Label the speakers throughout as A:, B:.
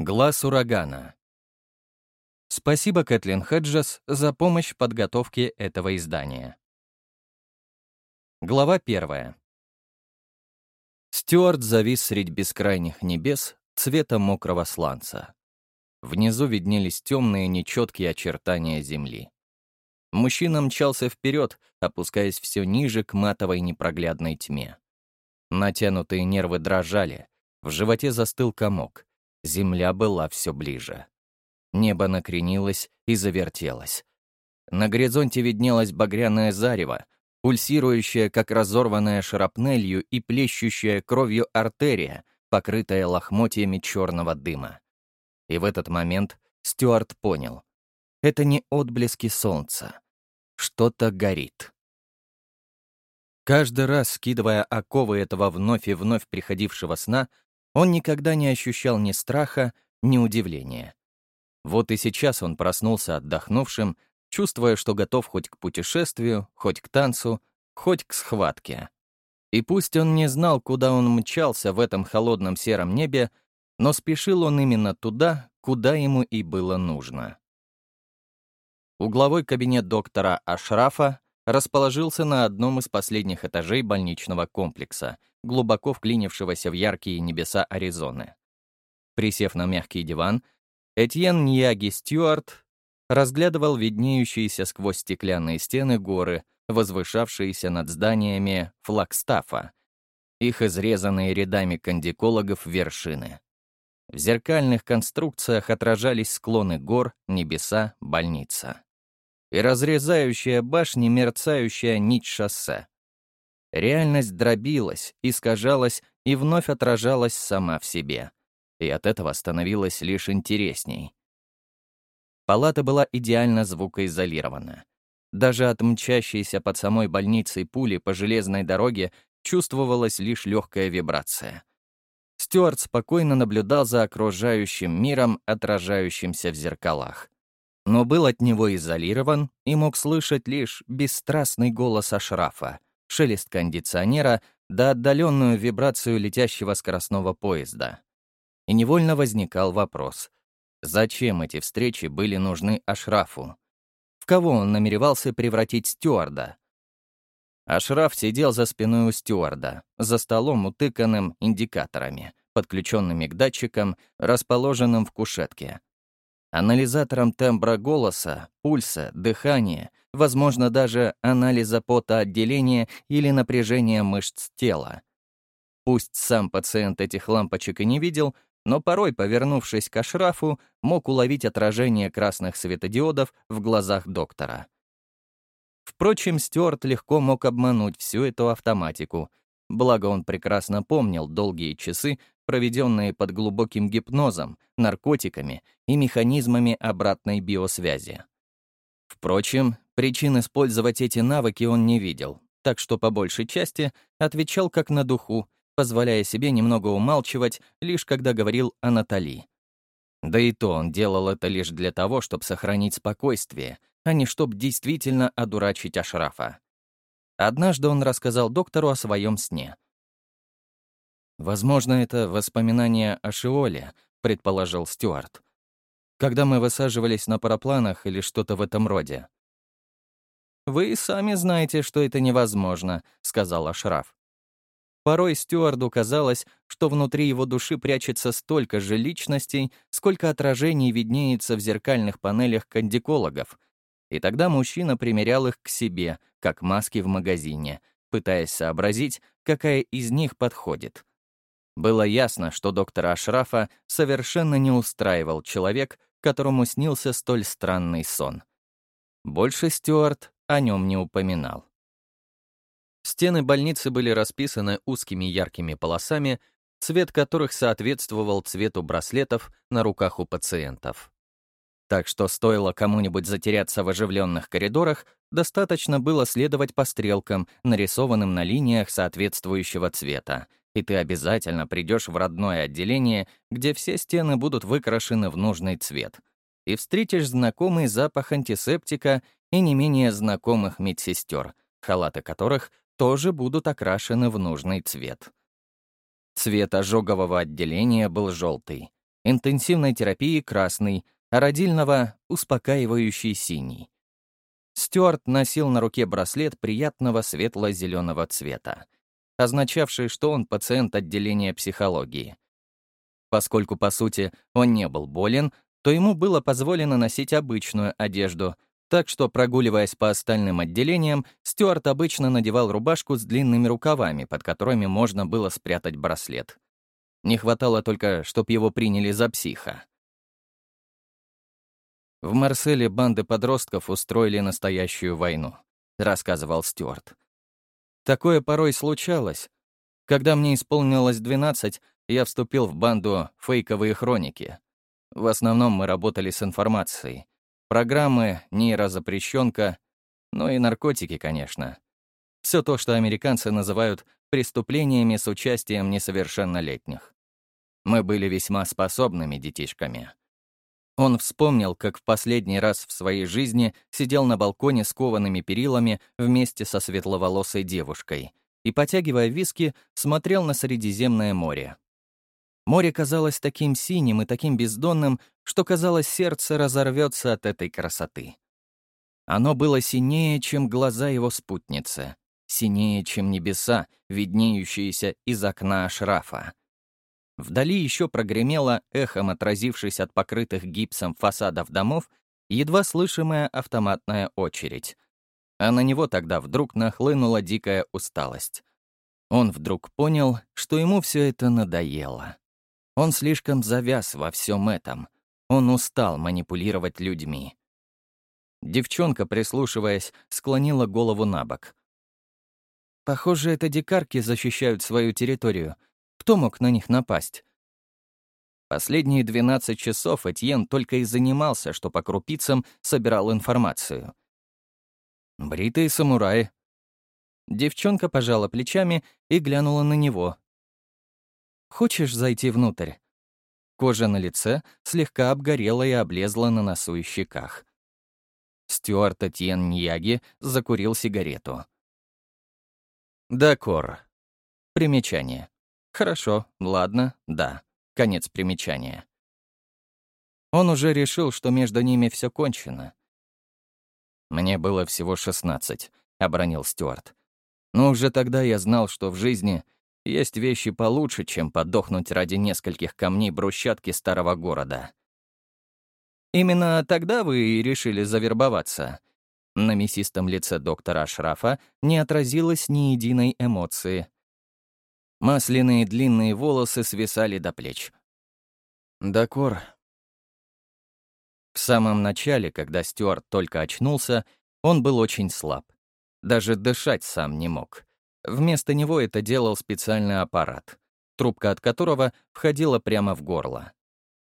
A: Глаз урагана. Спасибо, Кэтлин Хеджес, за помощь в подготовке этого издания. Глава первая. Стюарт завис средь бескрайних небес цвета мокрого сланца. Внизу виднелись темные, нечеткие очертания земли. Мужчина мчался вперед, опускаясь все ниже к матовой непроглядной тьме. Натянутые нервы дрожали, в животе застыл комок. Земля была все ближе. Небо накренилось и завертелось. На горизонте виднелось багряное зарево, пульсирующая, как разорванная шрапнелью и плещущая кровью артерия, покрытая лохмотьями черного дыма. И в этот момент Стюарт понял. Это не отблески солнца. Что-то горит. Каждый раз, скидывая оковы этого вновь и вновь приходившего сна, он никогда не ощущал ни страха, ни удивления. Вот и сейчас он проснулся отдохнувшим, чувствуя, что готов хоть к путешествию, хоть к танцу, хоть к схватке. И пусть он не знал, куда он мчался в этом холодном сером небе, но спешил он именно туда, куда ему и было нужно. Угловой кабинет доктора Ашрафа расположился на одном из последних этажей больничного комплекса, глубоко вклинившегося в яркие небеса Аризоны. Присев на мягкий диван, Этьен Ньяги Стюарт разглядывал виднеющиеся сквозь стеклянные стены горы, возвышавшиеся над зданиями Флагстафа, их изрезанные рядами кандикологов вершины. В зеркальных конструкциях отражались склоны гор, небеса, больница. И разрезающая башни мерцающая нить шоссе. Реальность дробилась, искажалась и вновь отражалась сама в себе. И от этого становилось лишь интересней. Палата была идеально звукоизолирована. Даже от мчащейся под самой больницей пули по железной дороге чувствовалась лишь легкая вибрация. Стюарт спокойно наблюдал за окружающим миром, отражающимся в зеркалах. Но был от него изолирован и мог слышать лишь бесстрастный голос Ашрафа — шелест кондиционера да отдаленную вибрацию летящего скоростного поезда. И невольно возникал вопрос, зачем эти встречи были нужны Ашрафу? В кого он намеревался превратить стюарда? Ашраф сидел за спиной у стюарда, за столом, утыканным индикаторами, подключенными к датчикам, расположенным в кушетке. Анализатором тембра голоса, пульса, дыхания, возможно, даже анализа потоотделения или напряжения мышц тела. Пусть сам пациент этих лампочек и не видел, но порой, повернувшись к Ашрафу, мог уловить отражение красных светодиодов в глазах доктора. Впрочем, Стюарт легко мог обмануть всю эту автоматику, благо он прекрасно помнил долгие часы, проведенные под глубоким гипнозом, наркотиками и механизмами обратной биосвязи. Впрочем, причин использовать эти навыки он не видел, так что по большей части отвечал как на духу, позволяя себе немного умалчивать, лишь когда говорил о Натали. Да и то он делал это лишь для того, чтобы сохранить спокойствие, а не чтобы действительно одурачить Ашрафа. Однажды он рассказал доктору о своем сне. «Возможно, это воспоминание о Шиоле», — предположил Стюарт когда мы высаживались на парапланах или что-то в этом роде. «Вы сами знаете, что это невозможно», — сказал Ашраф. Порой Стюарду казалось, что внутри его души прячется столько же личностей, сколько отражений виднеется в зеркальных панелях кандикологов. И тогда мужчина примерял их к себе, как маски в магазине, пытаясь сообразить, какая из них подходит. Было ясно, что доктора Ашрафа совершенно не устраивал человек, которому снился столь странный сон. Больше Стюарт о нем не упоминал. Стены больницы были расписаны узкими яркими полосами, цвет которых соответствовал цвету браслетов на руках у пациентов. Так что стоило кому-нибудь затеряться в оживленных коридорах, достаточно было следовать по стрелкам, нарисованным на линиях соответствующего цвета, и ты обязательно придешь в родное отделение, где все стены будут выкрашены в нужный цвет, и встретишь знакомый запах антисептика и не менее знакомых медсестер, халаты которых тоже будут окрашены в нужный цвет. Цвет ожогового отделения был желтый, интенсивной терапии — красный, а родильного — успокаивающий синий. Стюарт носил на руке браслет приятного светло-зеленого цвета, означавший, что он пациент отделения психологии. Поскольку, по сути, он не был болен, то ему было позволено носить обычную одежду, так что, прогуливаясь по остальным отделениям, Стюарт обычно надевал рубашку с длинными рукавами, под которыми можно было спрятать браслет. Не хватало только, чтоб его приняли за психа. В Марселе банды подростков устроили настоящую войну, рассказывал Стюарт. Такое порой случалось. Когда мне исполнилось 12, я вступил в банду «Фейковые хроники». В основном мы работали с информацией. Программы, нейрозапрещенка, ну и наркотики, конечно. Все то, что американцы называют преступлениями с участием несовершеннолетних. Мы были весьма способными детишками. Он вспомнил, как в последний раз в своей жизни сидел на балконе с коваными перилами вместе со светловолосой девушкой и, потягивая виски, смотрел на Средиземное море. Море казалось таким синим и таким бездонным, что, казалось, сердце разорвется от этой красоты. Оно было синее, чем глаза его спутницы, синее, чем небеса, виднеющиеся из окна Ашрафа. Вдали еще прогремело, эхом отразившись от покрытых гипсом фасадов домов, едва слышимая автоматная очередь. А на него тогда вдруг нахлынула дикая усталость. Он вдруг понял, что ему все это надоело. Он слишком завяз во всем этом. Он устал манипулировать людьми. Девчонка, прислушиваясь, склонила голову на бок. «Похоже, это дикарки защищают свою территорию», кто мог на них напасть? Последние 12 часов Этьен только и занимался, что по крупицам собирал информацию. «Бритые самураи». Девчонка пожала плечами и глянула на него. «Хочешь зайти внутрь?» Кожа на лице слегка обгорела и облезла на носу и щеках. Стюарт Этьен Ньяги закурил сигарету. «Дакор». Примечание. Хорошо, ладно, да. Конец примечания. Он уже решил, что между ними все кончено. «Мне было всего шестнадцать», — обронил Стюарт. «Но уже тогда я знал, что в жизни есть вещи получше, чем подохнуть ради нескольких камней брусчатки старого города». «Именно тогда вы решили завербоваться?» На мясистом лице доктора Ашрафа не отразилось ни единой эмоции. Масляные длинные волосы свисали до плеч. Дакор. В самом начале, когда Стюарт только очнулся, он был очень слаб. Даже дышать сам не мог. Вместо него это делал специальный аппарат, трубка от которого входила прямо в горло.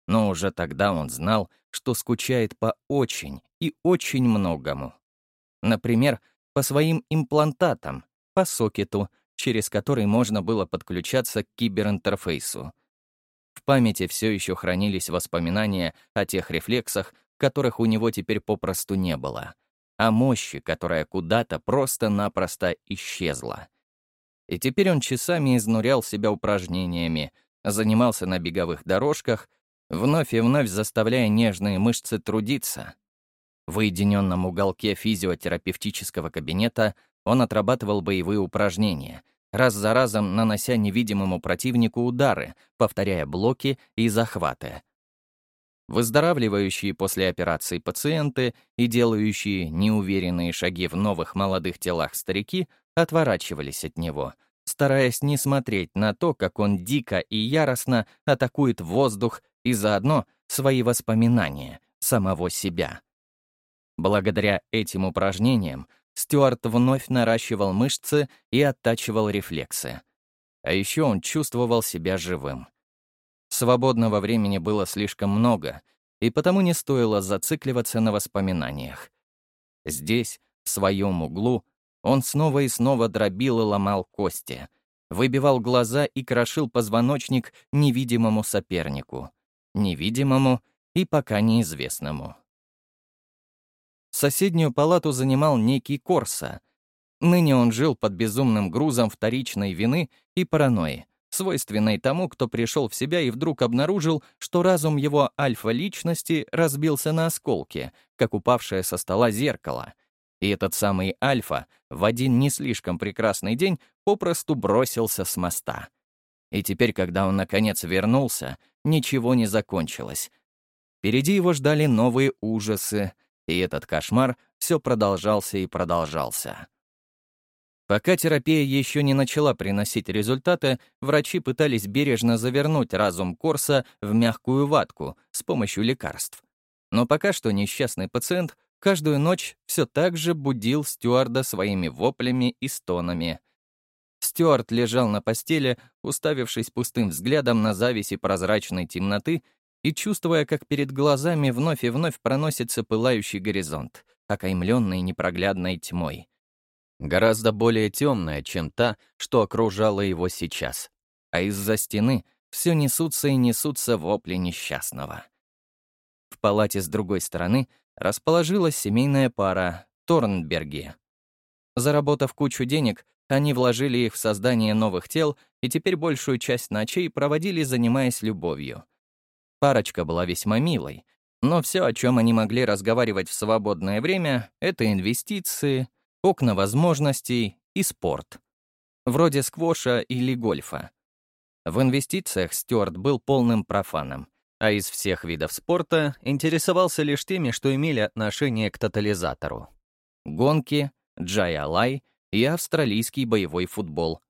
A: Но уже тогда он знал, что скучает по очень и очень многому. Например, по своим имплантатам, по сокету, через который можно было подключаться к киберинтерфейсу. В памяти все еще хранились воспоминания о тех рефлексах, которых у него теперь попросту не было, о мощи, которая куда-то просто-напросто исчезла. И теперь он часами изнурял себя упражнениями, занимался на беговых дорожках, вновь и вновь заставляя нежные мышцы трудиться. В уединенном уголке физиотерапевтического кабинета он отрабатывал боевые упражнения, раз за разом нанося невидимому противнику удары, повторяя блоки и захваты. Выздоравливающие после операции пациенты и делающие неуверенные шаги в новых молодых телах старики отворачивались от него, стараясь не смотреть на то, как он дико и яростно атакует воздух и заодно свои воспоминания, самого себя. Благодаря этим упражнениям Стюарт вновь наращивал мышцы и оттачивал рефлексы. А еще он чувствовал себя живым. Свободного времени было слишком много, и потому не стоило зацикливаться на воспоминаниях. Здесь, в своем углу, он снова и снова дробил и ломал кости, выбивал глаза и крошил позвоночник невидимому сопернику, невидимому и пока неизвестному. Соседнюю палату занимал некий Корса. Ныне он жил под безумным грузом вторичной вины и паранойи, свойственной тому, кто пришел в себя и вдруг обнаружил, что разум его альфа-личности разбился на осколки, как упавшее со стола зеркало. И этот самый альфа в один не слишком прекрасный день попросту бросился с моста. И теперь, когда он наконец вернулся, ничего не закончилось. Впереди его ждали новые ужасы, и этот кошмар все продолжался и продолжался. Пока терапия еще не начала приносить результаты, врачи пытались бережно завернуть разум Корса в мягкую ватку с помощью лекарств. Но пока что несчастный пациент каждую ночь все так же будил стюарда своими воплями и стонами. Стюарт лежал на постели, уставившись пустым взглядом на зависи прозрачной темноты и чувствуя, как перед глазами вновь и вновь проносится пылающий горизонт, окаймленный непроглядной тьмой. Гораздо более темная, чем та, что окружала его сейчас. А из-за стены все несутся и несутся вопли несчастного. В палате с другой стороны расположилась семейная пара Торнберги. Заработав кучу денег, они вложили их в создание новых тел и теперь большую часть ночей проводили, занимаясь любовью — Парочка была весьма милой, но все, о чем они могли разговаривать в свободное время, это инвестиции, окна возможностей и спорт. Вроде сквоша или гольфа. В инвестициях Стюарт был полным профаном, а из всех видов спорта интересовался лишь теми, что имели отношение к тотализатору. Гонки, джай-алай и австралийский боевой футбол,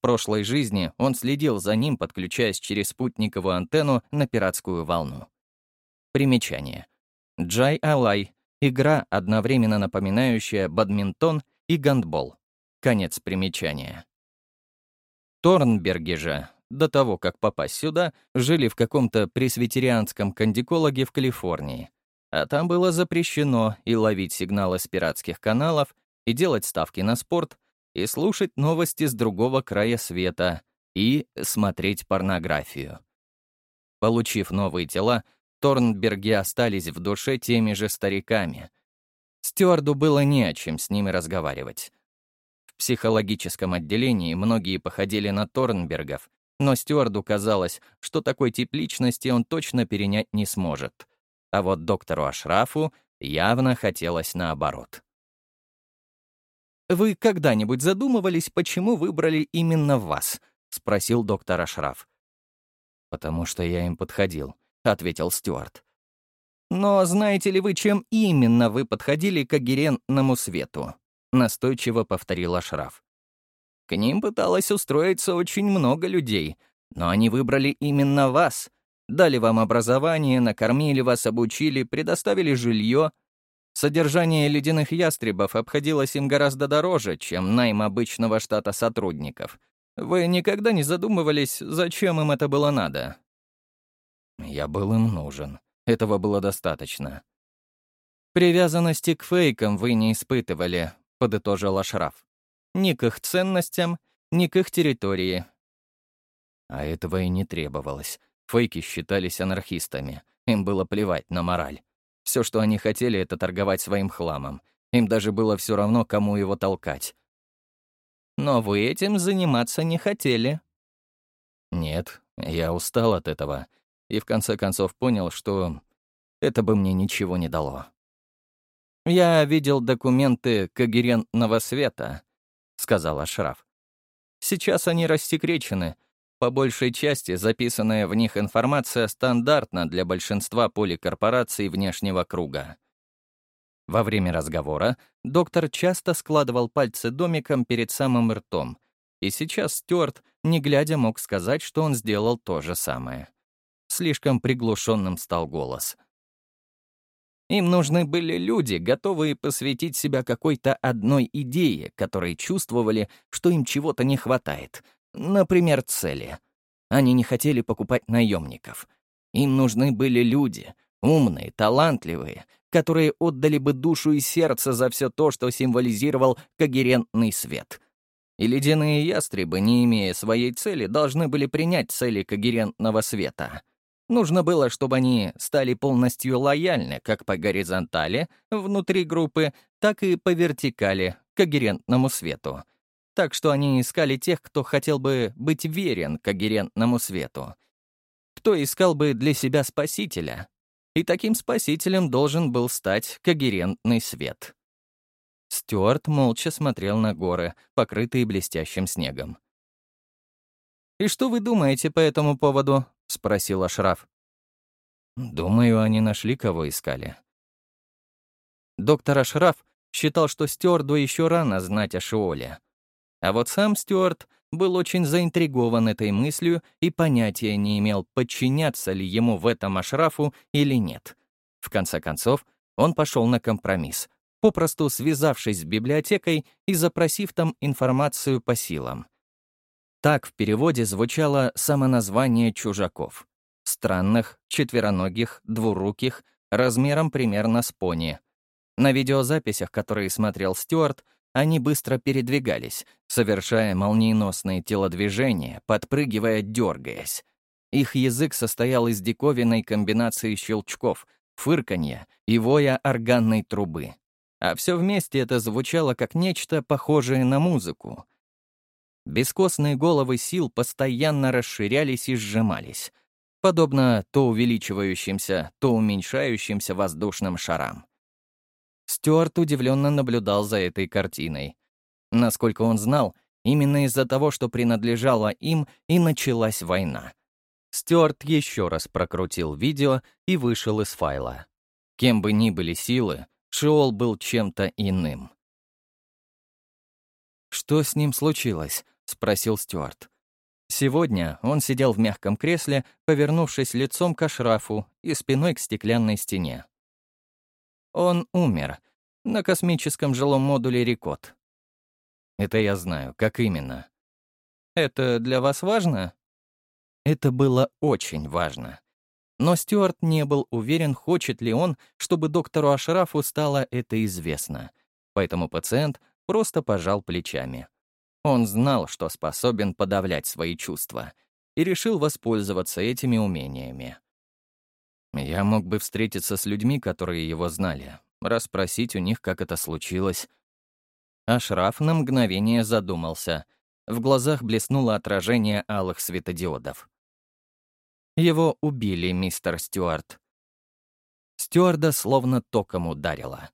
A: прошлой жизни он следил за ним, подключаясь через спутниковую антенну на пиратскую волну. Примечание. Джай Алай — игра, одновременно напоминающая бадминтон и гандбол. Конец примечания. Торнберги же, до того, как попасть сюда, жили в каком-то пресвитерианском кандикологе в Калифорнии. А там было запрещено и ловить сигналы с пиратских каналов, и делать ставки на спорт, и слушать новости с другого края света, и смотреть порнографию. Получив новые тела, Торнберги остались в душе теми же стариками. Стюарду было не о чем с ними разговаривать. В психологическом отделении многие походили на Торнбергов, но Стюарду казалось, что такой тип личности он точно перенять не сможет. А вот доктору Ашрафу явно хотелось наоборот. «Вы когда-нибудь задумывались, почему выбрали именно вас?» — спросил доктор Ашраф. «Потому что я им подходил», — ответил Стюарт. «Но знаете ли вы, чем именно вы подходили к агерентному свету?» — настойчиво повторил Ашраф. «К ним пыталось устроиться очень много людей, но они выбрали именно вас. Дали вам образование, накормили вас, обучили, предоставили жилье, Содержание ледяных ястребов обходилось им гораздо дороже, чем найм обычного штата сотрудников. Вы никогда не задумывались, зачем им это было надо? Я был им нужен. Этого было достаточно. «Привязанности к фейкам вы не испытывали», — подытожил Ашраф. «Ни к их ценностям, ни к их территории». А этого и не требовалось. Фейки считались анархистами. Им было плевать на мораль. Все, что они хотели, это торговать своим хламом. Им даже было все равно, кому его толкать. Но вы этим заниматься не хотели. Нет, я устал от этого. И в конце концов понял, что это бы мне ничего не дало. «Я видел документы когерентного света», — сказал Ашраф. «Сейчас они рассекречены, по большей части записанная в них информация стандартна для большинства поликорпораций внешнего круга. Во время разговора доктор часто складывал пальцы домиком перед самым ртом, и сейчас Стюарт, не глядя, мог сказать, что он сделал то же самое. Слишком приглушенным стал голос. Им нужны были люди, готовые посвятить себя какой-то одной идее, которые чувствовали, что им чего-то не хватает, Например, цели. Они не хотели покупать наемников. Им нужны были люди, умные, талантливые, которые отдали бы душу и сердце за все то, что символизировал когерентный свет. И ледяные ястребы, не имея своей цели, должны были принять цели когерентного света. Нужно было, чтобы они стали полностью лояльны как по горизонтали, внутри группы, так и по вертикали, когерентному свету — так что они искали тех, кто хотел бы быть верен когерентному свету. Кто искал бы для себя спасителя. И таким спасителем должен был стать когерентный свет. Стюарт молча смотрел на горы, покрытые блестящим снегом. «И что вы думаете по этому поводу?» — спросил Ашраф. «Думаю, они нашли, кого искали». Доктор Ашраф считал, что Стюарду еще рано знать о Шиоле. А вот сам Стюарт был очень заинтригован этой мыслью и понятия не имел, подчиняться ли ему в этом Ашрафу или нет. В конце концов, он пошел на компромисс, попросту связавшись с библиотекой и запросив там информацию по силам. Так в переводе звучало самоназвание чужаков. Странных, четвероногих, двуруких, размером примерно с пони. На видеозаписях, которые смотрел Стюарт, они быстро передвигались, совершая молниеносные телодвижения, подпрыгивая, дергаясь. Их язык состоял из диковинной комбинации щелчков, фырканья и воя органной трубы. А все вместе это звучало как нечто похожее на музыку. Бескостные головы сил постоянно расширялись и сжимались, подобно то увеличивающимся, то уменьшающимся воздушным шарам. Стюарт удивленно наблюдал за этой картиной. Насколько он знал, именно из-за того, что принадлежало им, и началась война. Стюарт еще раз прокрутил видео и вышел из файла. Кем бы ни были силы, Шиол был чем-то иным. «Что с ним случилось?» — спросил Стюарт. Сегодня он сидел в мягком кресле, повернувшись лицом к Ашрафу и спиной к стеклянной стене. Он умер на космическом жилом модуле Рикот. Это я знаю, как именно. Это для вас важно? Это было очень важно. Но Стюарт не был уверен, хочет ли он, чтобы доктору Ашрафу стало это известно. Поэтому пациент просто пожал плечами. Он знал, что способен подавлять свои чувства, и решил воспользоваться этими умениями. Я мог бы встретиться с людьми, которые его знали, расспросить у них, как это случилось. Ашраф на мгновение задумался. В глазах блеснуло отражение алых светодиодов. Его убили, мистер Стюарт. Стюарда словно током ударило.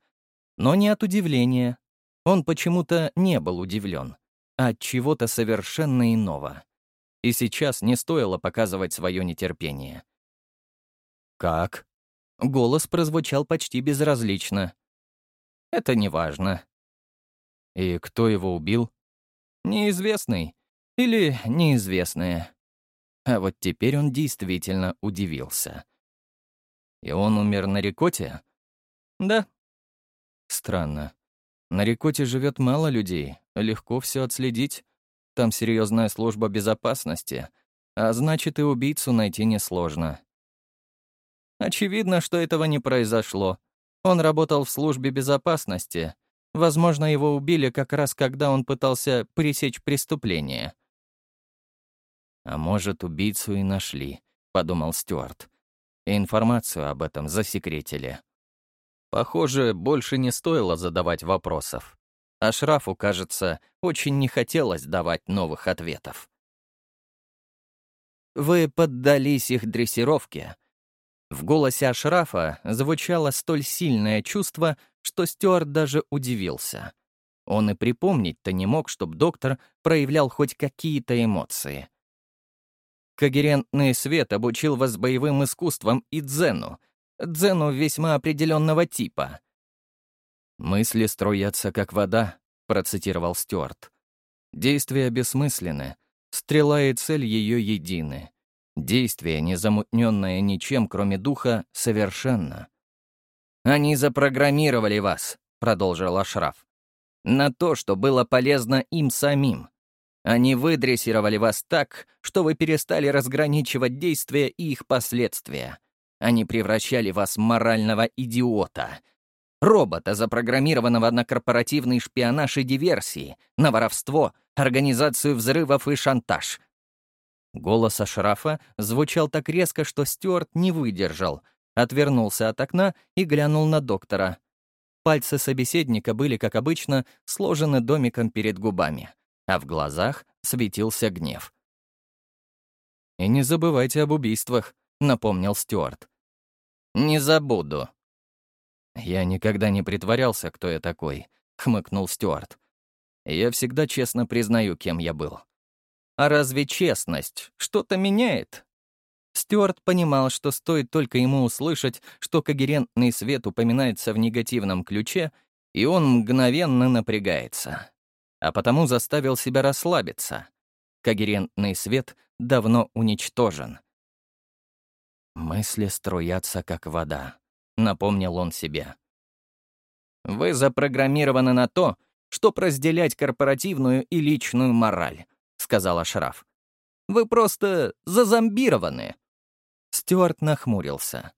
A: Но не от удивления. Он почему-то не был удивлен, а от чего-то совершенно иного. И сейчас не стоило показывать свое нетерпение. «Как?» Голос прозвучал почти безразлично. «Это не важно». «И кто его убил?» «Неизвестный. Или неизвестная». А вот теперь он действительно удивился. «И он умер на Рикоте?» «Да». «Странно. На Рикоте живет мало людей, легко все отследить. Там серьезная служба безопасности, а значит, и убийцу найти несложно. Очевидно, что этого не произошло. Он работал в службе безопасности. Возможно, его убили как раз когда он пытался пресечь преступление. «А может, убийцу и нашли», — подумал Стюарт. Информацию об этом засекретили. Похоже, больше не стоило задавать вопросов. А Шрафу, кажется, очень не хотелось давать новых ответов. «Вы поддались их дрессировке», в голосе Ашрафа звучало столь сильное чувство, что Стюарт даже удивился. Он и припомнить-то не мог, чтобы доктор проявлял хоть какие-то эмоции. Когерентный свет обучил вас боевым искусствам и дзену. Дзену весьма определенного типа. «Мысли струятся, как вода», — процитировал Стюарт. «Действия бессмысленны. Стрела и цель ее едины. Действие, не замутненное ничем, кроме духа, совершенно. «Они запрограммировали вас», — продолжил Ашраф, «на то, что было полезно им самим. Они выдрессировали вас так, что вы перестали разграничивать действия и их последствия. Они превращали вас в морального идиота, робота, запрограммированного на корпоративный шпионаж и диверсии, на воровство, организацию взрывов и шантаж, Голос Ашрафа звучал так резко, что Стюарт не выдержал, отвернулся от окна и глянул на доктора. Пальцы собеседника были, как обычно, сложены домиком перед губами. а в глазах светился гнев. «И не забывайте об убийствах», — напомнил Стюарт. «Не забуду». «Я никогда не притворялся, кто я такой», — хмыкнул Стюарт. «Я всегда честно признаю, кем я был». «А разве честность что-то меняет?» Стюарт понимал, что стоит только ему услышать, что когерентный свет упоминается в негативном ключе, и он мгновенно напрягается. А потому заставил себя расслабиться. Когерентный свет давно уничтожен. «Мысли струятся, как вода», — напомнил он себе. «Вы запрограммированы на то, чтоб разделять корпоративную и личную мораль», — сказал Ашраф. «Вы просто зазомбированы». Стюарт нахмурился.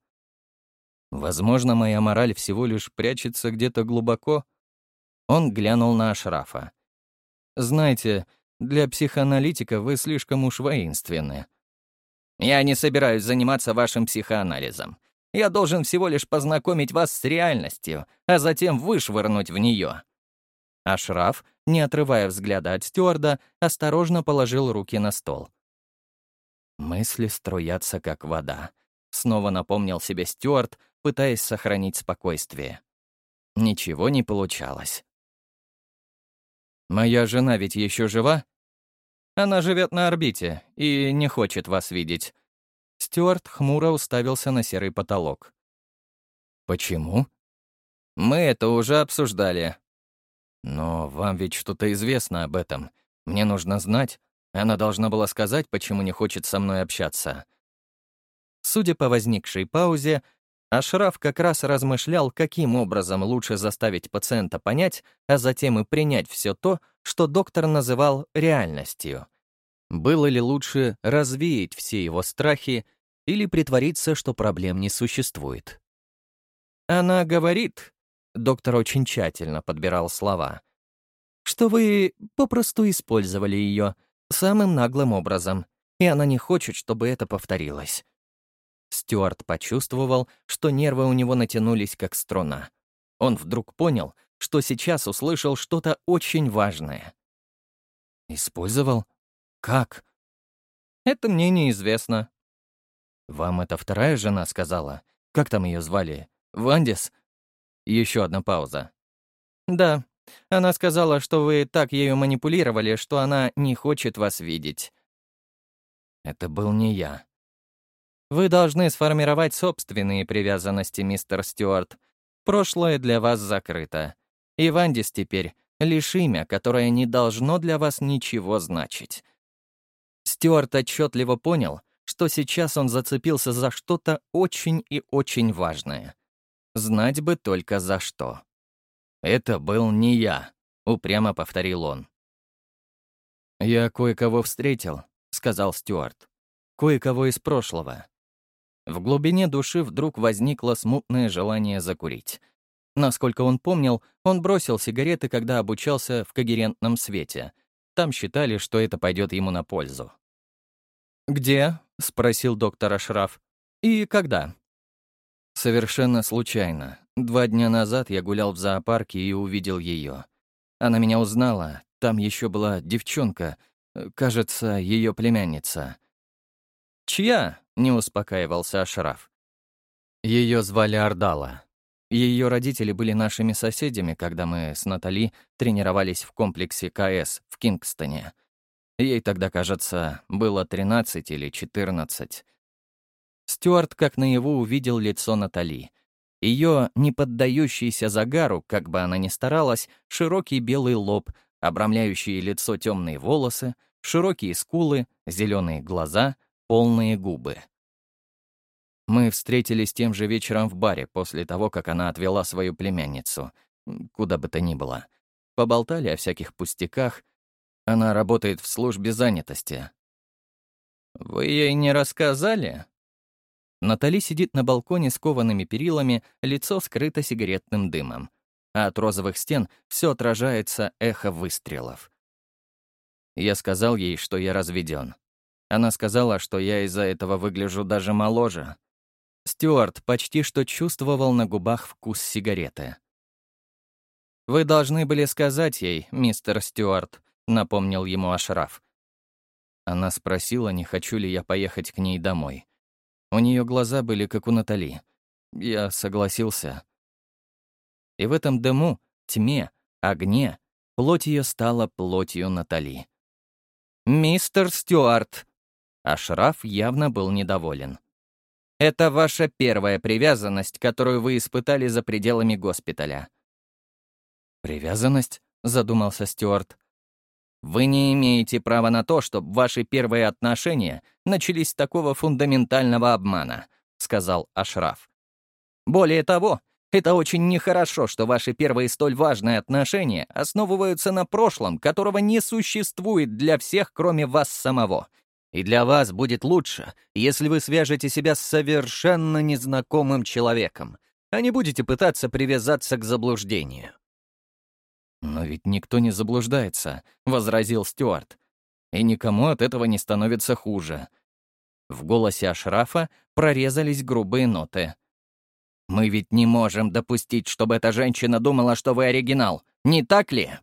A: «Возможно, моя мораль всего лишь прячется где-то глубоко?» Он глянул на Ашрафа. «Знаете, для психоаналитика вы слишком уж воинственны». «Я не собираюсь заниматься вашим психоанализом. Я должен всего лишь познакомить вас с реальностью, а затем вышвырнуть в нее». Ашраф, не отрывая взгляда от стюарда, осторожно положил руки на стол. Мысли струятся, как вода. Снова напомнил себе Стюарт, пытаясь сохранить спокойствие. Ничего не получалось. «Моя жена ведь еще жива?» «Она живет на орбите и не хочет вас видеть». Стюарт хмуро уставился на серый потолок. «Почему?» «Мы это уже обсуждали». «Но вам ведь что-то известно об этом. Мне нужно знать, она должна была сказать, почему не хочет со мной общаться. Судя по возникшей паузе, Ашраф как раз размышлял, каким образом лучше заставить пациента понять, а затем и принять все то, что доктор называл реальностью. Было ли лучше развеять все его страхи или притвориться, что проблем не существует? Она говорит, доктор очень тщательно подбирал слова, что вы попросту использовали ее — Самым наглым образом. И она не хочет, чтобы это повторилось. Стюарт почувствовал, что нервы у него натянулись как струна. Он вдруг понял, что сейчас услышал что-то очень важное. «Использовал? Как?» «Это мне неизвестно». «Вам это вторая жена сказала? Как там ее звали? Вандис?» Еще одна пауза. «Да, она сказала, что вы так ею манипулировали, что она не хочет вас видеть. Это был не я. Вы должны сформировать собственные привязанности, мистер Стюарт. Прошлое для вас закрыто. И Вандис теперь лишь имя, которое не должно для вас ничего значить. Стюарт отчетливо понял, что сейчас он зацепился за что-то очень и очень важное. Знать бы только за что. «Это был не я», — упрямо повторил он. «Я кое-кого встретил», — сказал Стюарт. «Кое-кого из прошлого». В глубине души вдруг возникло смутное желание закурить. Насколько он помнил, он бросил сигареты, когда обучался в когерентном свете. Там считали, что это пойдет ему на пользу. «Где?» — спросил доктор Ашраф. «И когда?» «Совершенно случайно. Два дня назад я гулял в зоопарке и увидел ее. Она меня узнала. Там еще была девчонка, э, кажется, ее племянница. «Чья?» — не успокаивался Ашраф. Ее звали Ардала. Ее родители были нашими соседями, когда мы с Натали тренировались в комплексе КС в Кингстоне. Ей тогда, кажется, было 13 или 14. Стюарт как наяву увидел лицо Натали. Ее, не поддающийся загару, как бы она ни старалась, широкий белый лоб, обрамляющие лицо темные волосы, широкие скулы, зеленые глаза, полные губы. Мы встретились тем же вечером в баре после того, как она отвела свою племянницу, куда бы то ни было. Поболтали о всяких пустяках. Она работает в службе занятости. «Вы ей не рассказали?» Натали сидит на балконе с коваными перилами, лицо скрыто сигаретным дымом. А от розовых стен все отражается эхо выстрелов. Я сказал ей, что я разведен. Она сказала, что я из-за этого выгляжу даже моложе. Стюарт почти что чувствовал на губах вкус сигареты. «Вы должны были сказать ей, мистер Стюарт», напомнил ему Ашраф. Она спросила, не хочу ли я поехать к ней домой. У нее глаза были как у Натали. Я согласился. И в этом дыму, тьме, огне, плоть ее стала плотью Натали. «Мистер Стюарт!» Ашраф явно был недоволен. «Это ваша первая привязанность, которую вы испытали за пределами госпиталя». «Привязанность?» — задумался Стюарт. Вы не имеете права на то, чтобы ваши первые отношения начались с такого фундаментального обмана», — сказал Ашраф. «Более того, это очень нехорошо, что ваши первые столь важные отношения основываются на прошлом, которого не существует для всех, кроме вас самого. И для вас будет лучше, если вы свяжете себя с совершенно незнакомым человеком, а не будете пытаться привязаться к заблуждению. «Но ведь никто не заблуждается», — возразил Стюарт. «И никому от этого не становится хуже». В голосе Ашрафа прорезались грубые ноты. «Мы ведь не можем допустить, чтобы эта женщина думала, что вы оригинал, не так ли?»